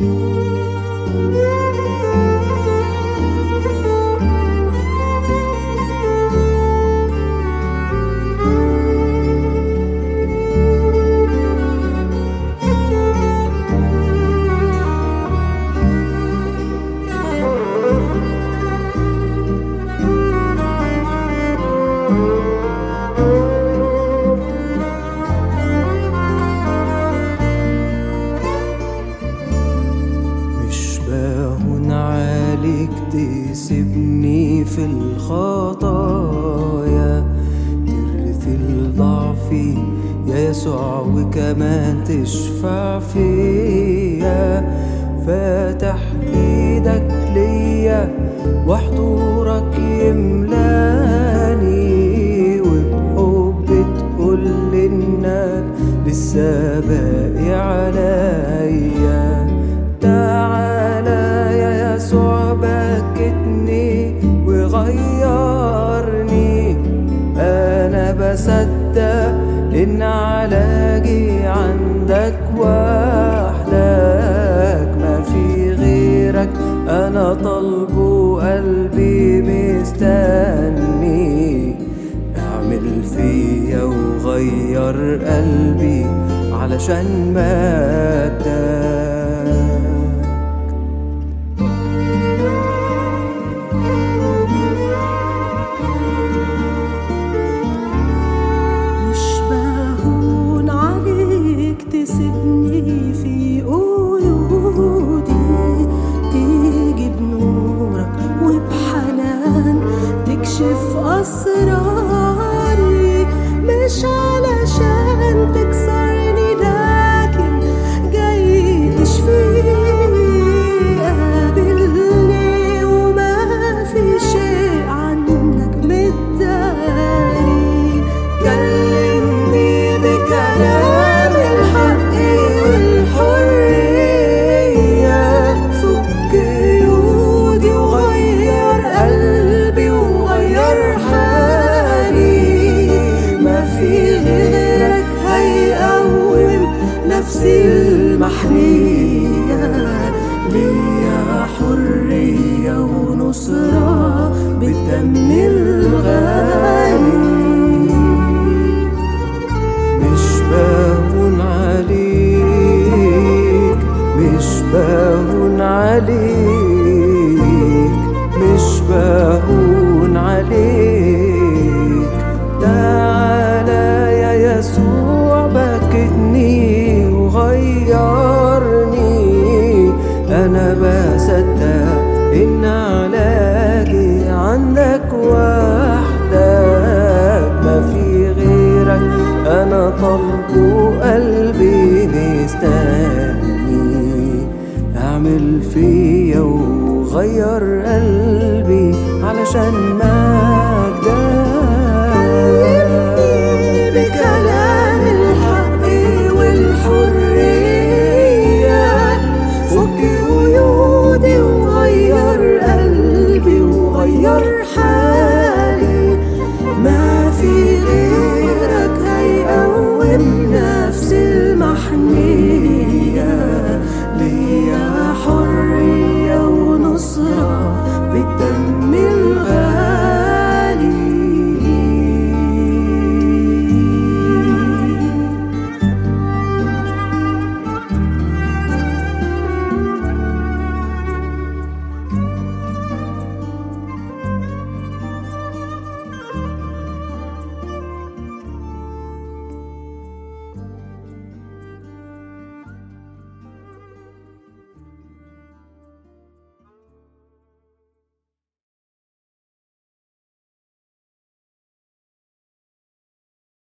嗯。الخطايا ترثي ضعفي يا يسوع وكمان تشفع فيا. فاتح إيدك ليا وحضورك يملاني. وبحب تقول انك لسه باقي وغيرني أنا بصدق إن علاجي عندك وحدك. ما في غيرك. أنا طلبه قلبي مستني. أعمل فيا وغير قلبي علشان مجدك وغير حالي ما في غيرك هيقوم نفسي المحنية ليا حرية ونصرة بالدم الغالي. مش بهون عليك مش بهون عليك. أنا بصدق إن علاجي عندك وحدك. ما في غيرك. أنا طلبه قلبي مستني. أعمل فيا وغير قلبي. علشان وغير قلبي وغير حالي